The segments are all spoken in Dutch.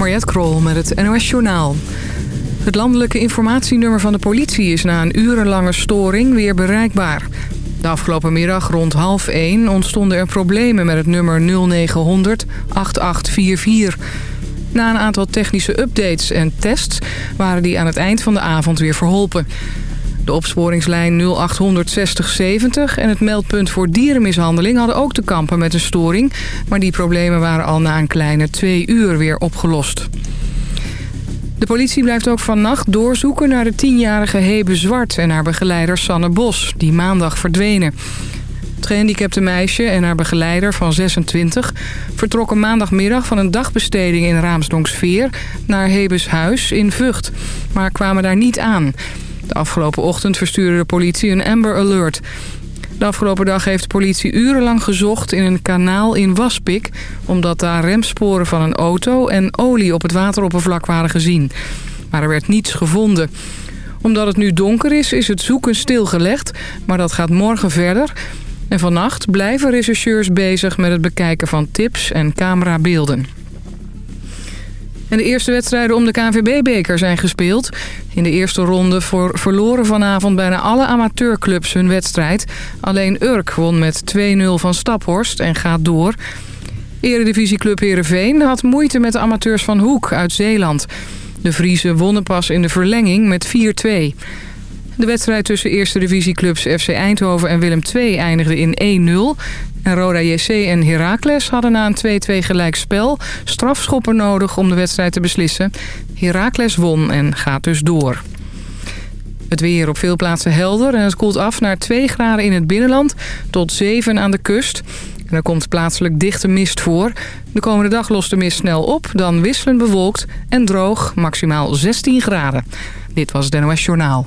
Mariette Krol met het NOS Journaal. Het landelijke informatienummer van de politie is na een urenlange storing weer bereikbaar. De afgelopen middag rond half 1 ontstonden er problemen met het nummer 0900 8844. Na een aantal technische updates en tests waren die aan het eind van de avond weer verholpen. De opsporingslijn 0800 6070 en het meldpunt voor dierenmishandeling hadden ook te kampen met een storing. Maar die problemen waren al na een kleine twee uur weer opgelost. De politie blijft ook vannacht doorzoeken naar de tienjarige Hebe Zwart en haar begeleider Sanne Bos, die maandag verdwenen. Het gehandicapte meisje en haar begeleider van 26 vertrokken maandagmiddag van een dagbesteding in Raamsdonksveer naar Hebes huis in Vught, maar kwamen daar niet aan. De afgelopen ochtend verstuurde de politie een Amber Alert. De afgelopen dag heeft de politie urenlang gezocht in een kanaal in Waspik... omdat daar remsporen van een auto en olie op het wateroppervlak waren gezien. Maar er werd niets gevonden. Omdat het nu donker is, is het zoeken stilgelegd, maar dat gaat morgen verder... En vannacht blijven rechercheurs bezig met het bekijken van tips en camerabeelden. En de eerste wedstrijden om de KNVB-beker zijn gespeeld. In de eerste ronde voor, verloren vanavond bijna alle amateurclubs hun wedstrijd. Alleen Urk won met 2-0 van Staphorst en gaat door. Eredivisieclub Heerenveen had moeite met de amateurs van Hoek uit Zeeland. De Vriezen wonnen pas in de verlenging met 4-2. De wedstrijd tussen eerste divisieclubs FC Eindhoven en Willem II eindigde in 1-0. En Roda JC en Heracles hadden na een 2-2 gelijkspel strafschoppen nodig om de wedstrijd te beslissen. Heracles won en gaat dus door. Het weer op veel plaatsen helder en het koelt af naar 2 graden in het binnenland tot 7 aan de kust. En er komt plaatselijk dichte mist voor. De komende dag lost de mist snel op, dan wisselend bewolkt en droog, maximaal 16 graden. Dit was het NOS Journaal.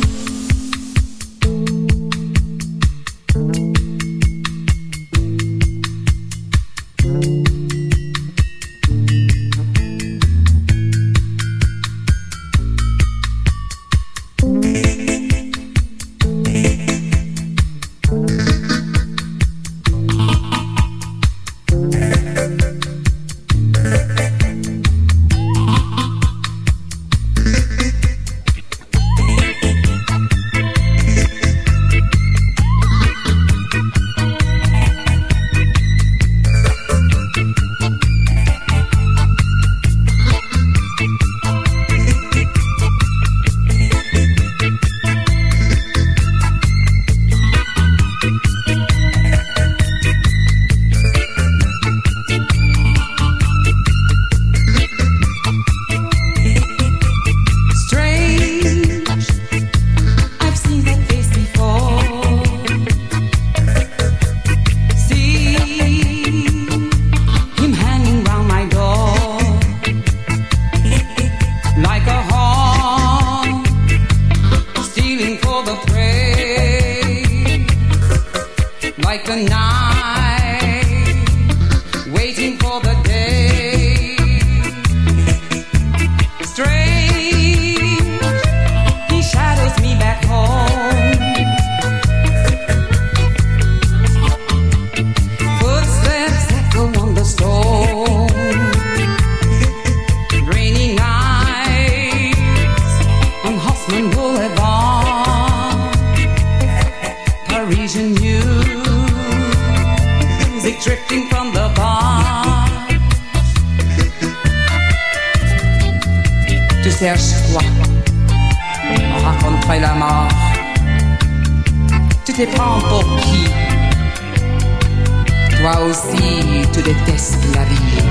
déteste the vie.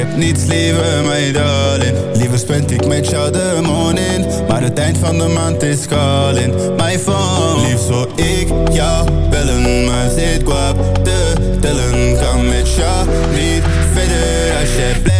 heb niets liever, mijn darling. Liever spend ik met jou de morning Maar het eind van de maand is calling My phone. Liefst zou ik jou bellen Maar zit kwap te tellen. Kan met jou niet verder als jij blijft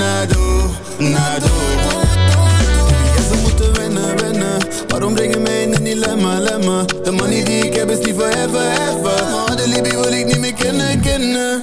Nado, Nado. Ja, ze moeten wennen, wennen. Waarom breng je mij in een dilemma, lemma? De money die ik heb is die voor ever, ever. Maar de Libby wil ik niet meer kennen, kennen.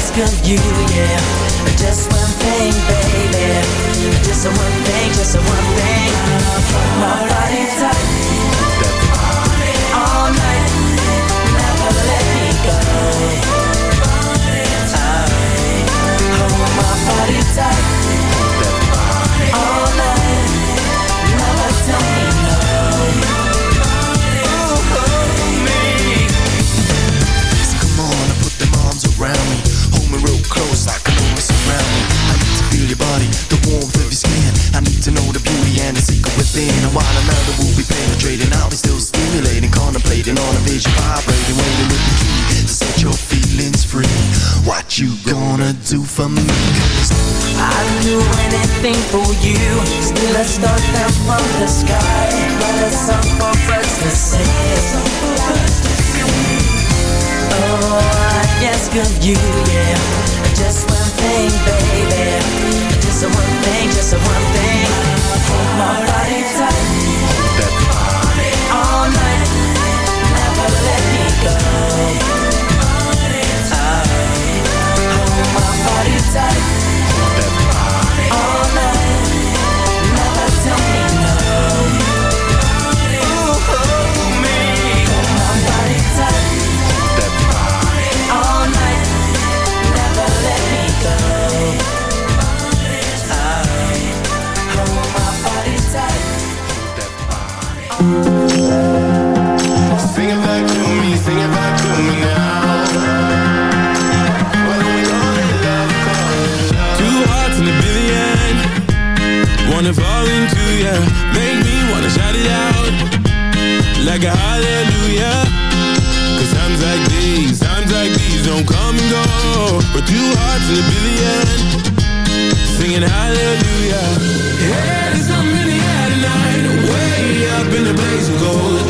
ask of you, yeah. Just one thing, baby. Just one thing, just one thing. My body's up. within And while another will be penetrating. I'll be still stimulating, contemplating On a vision vibrating, waiting with the key To set your feelings free. What you gonna do for me? i I'd do anything for you. Still I start down from the sky. But it's up for us to see. I ask you, yeah. Just one thing, baby. Just one thing, just one thing. My body tight body All night. Never let me go. Hold my body tight. fall into you Make me wanna shout it out. Like a hallelujah. Cause times like these, times like these don't come and go. We're two hearts in a billion. Singing hallelujah. Yeah, there's something in the air tonight. Way up in the blaze of gold.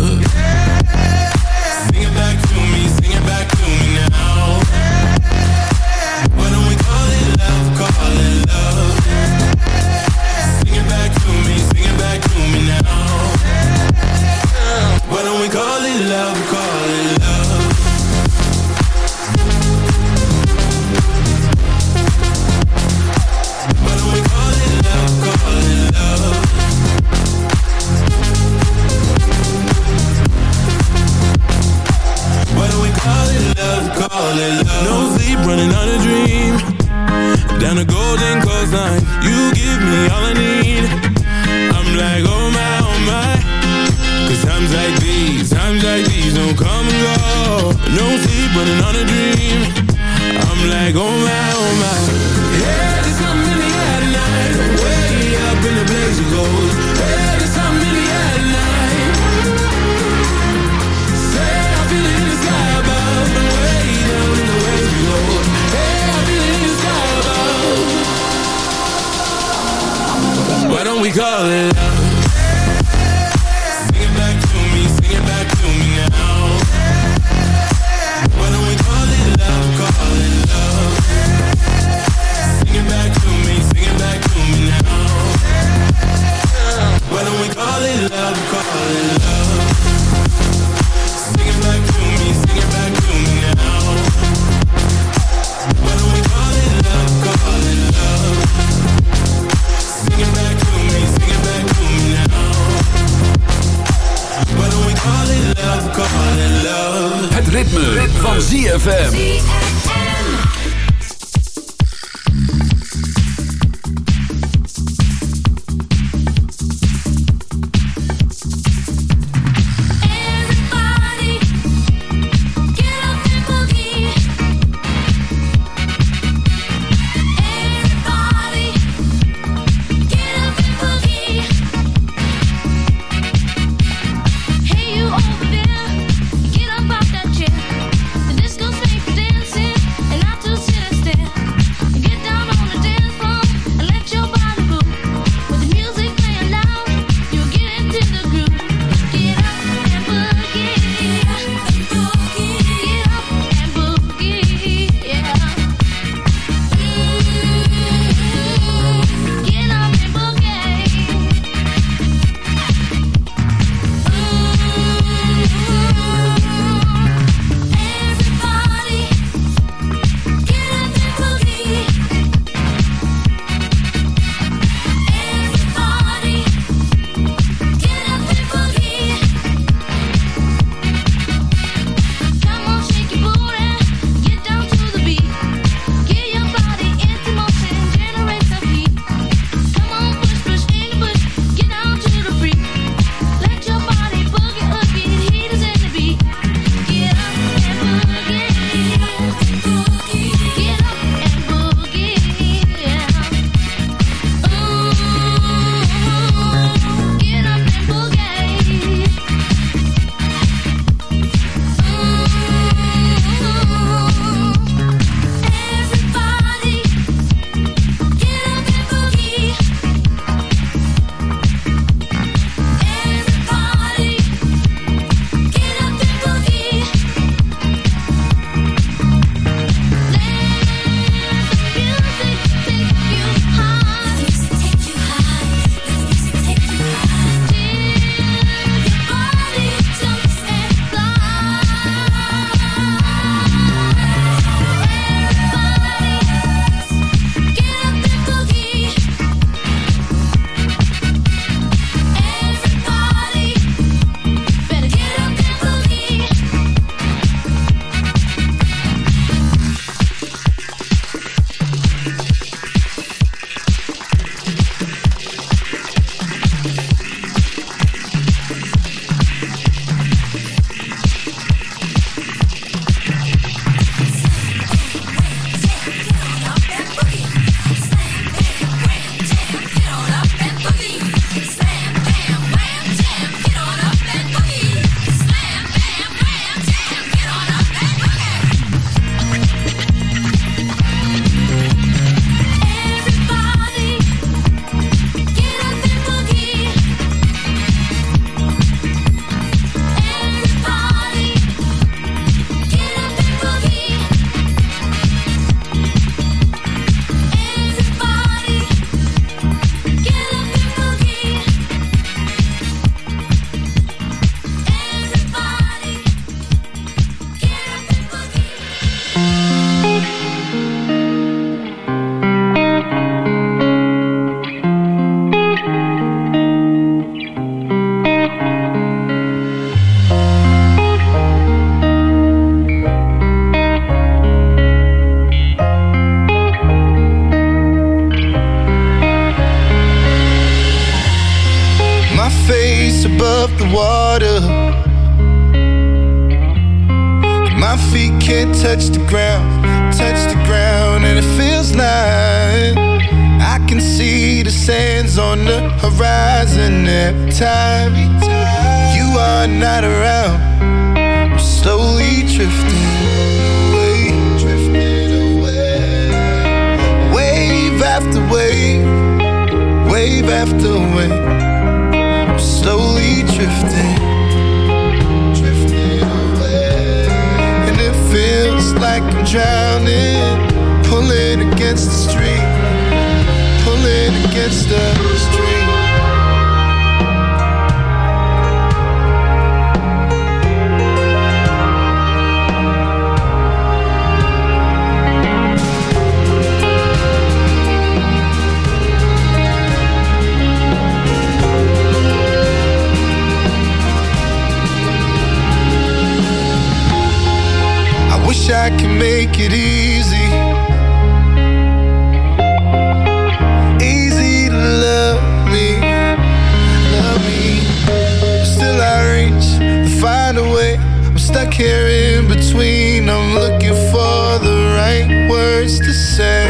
Here in between. I'm looking for the right words to say.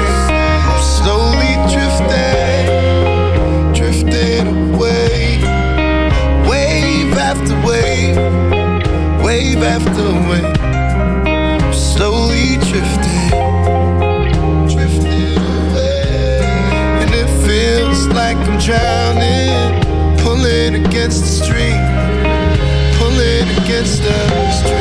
Slowly drifting, drifting away. Wave after wave, wave after wave slowly drifting, drifting away. And it feels like I'm drowning, pulling against the stream, pulling against the stream.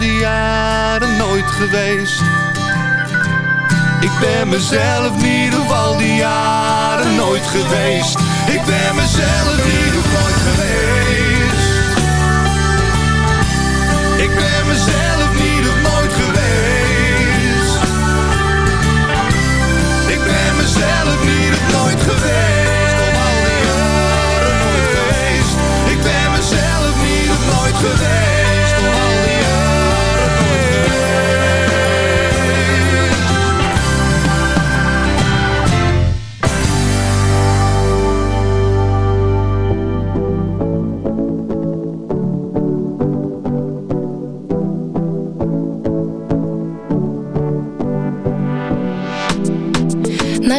die jaren nooit geweest. Ik ben mezelf niet ieder al die jaren nooit geweest. Ik ben mezelf niet of nooit geweest. Ik ben mezelf niet of nooit geweest. Ik ben mezelf niet of nooit geweest. Al. Ik ben mezelf of nooit geweest.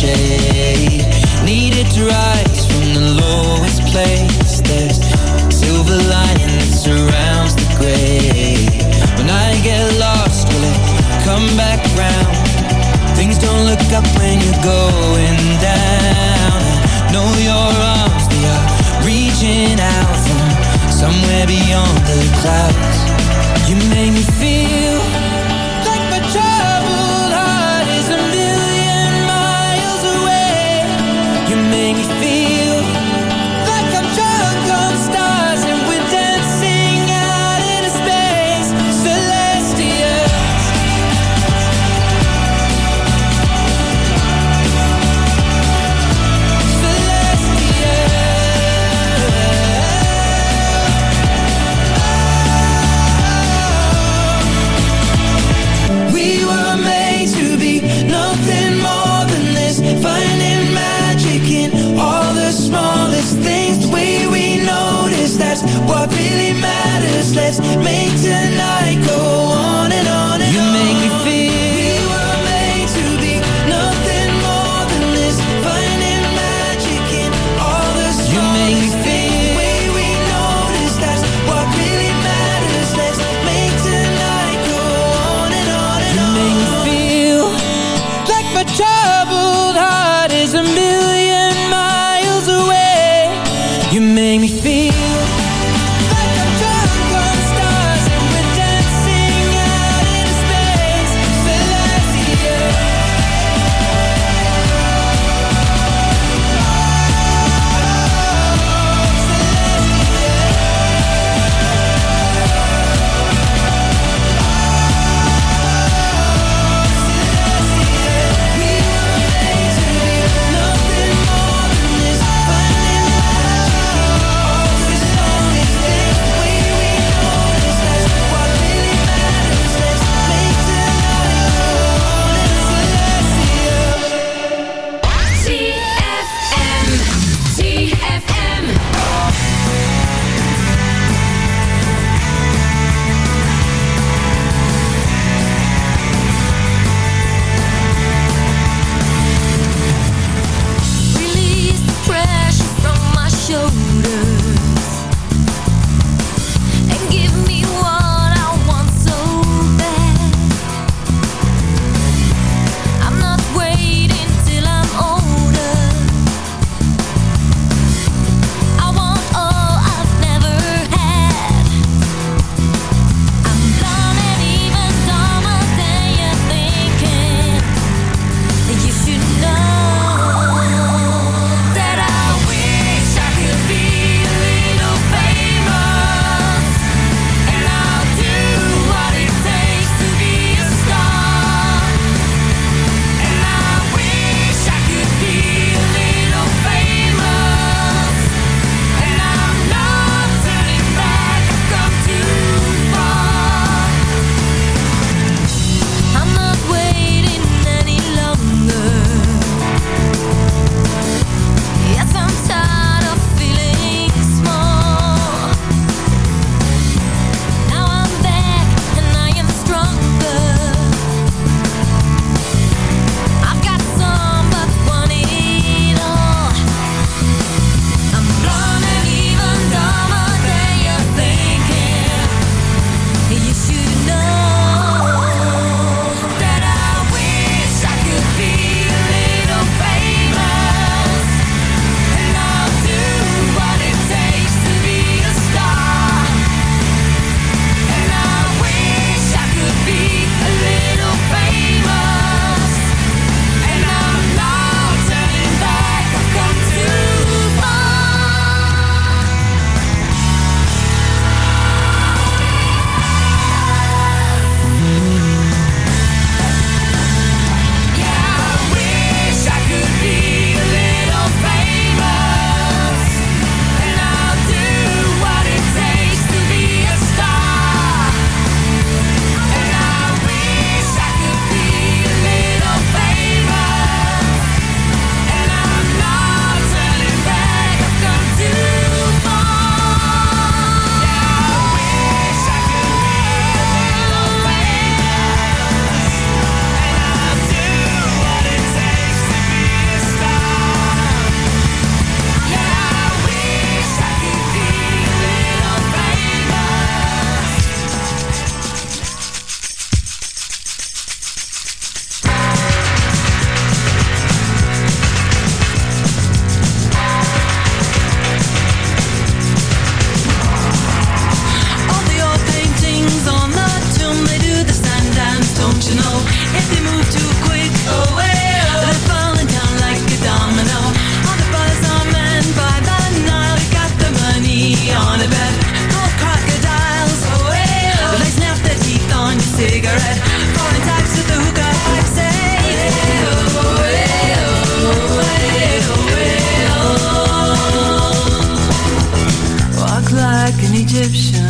shade Egyptian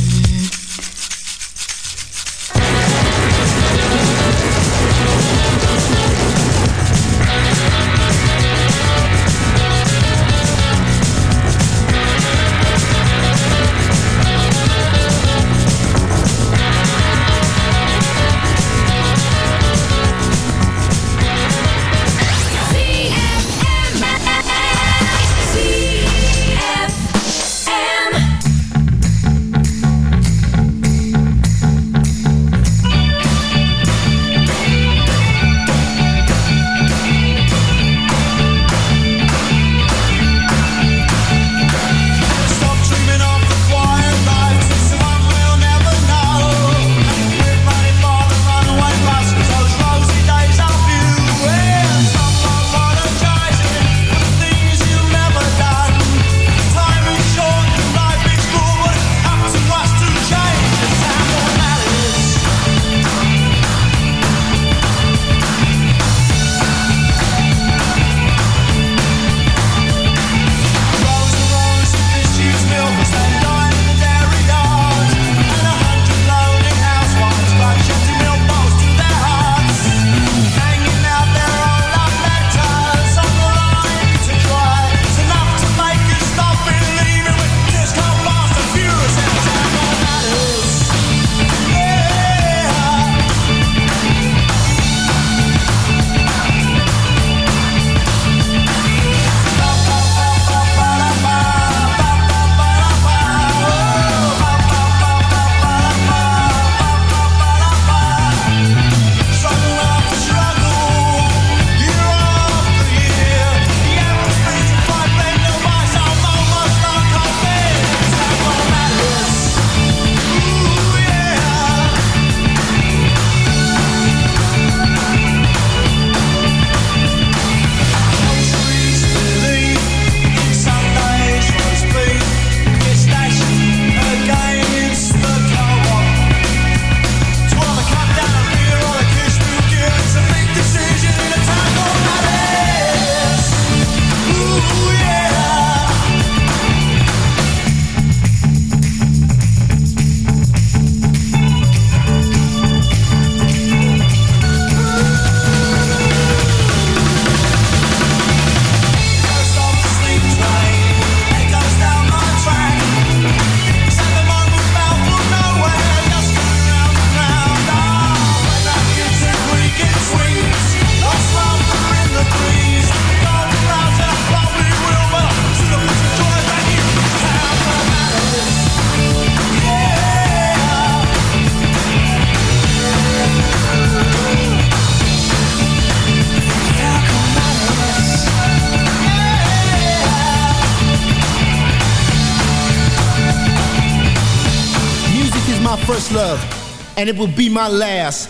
and it will be my last.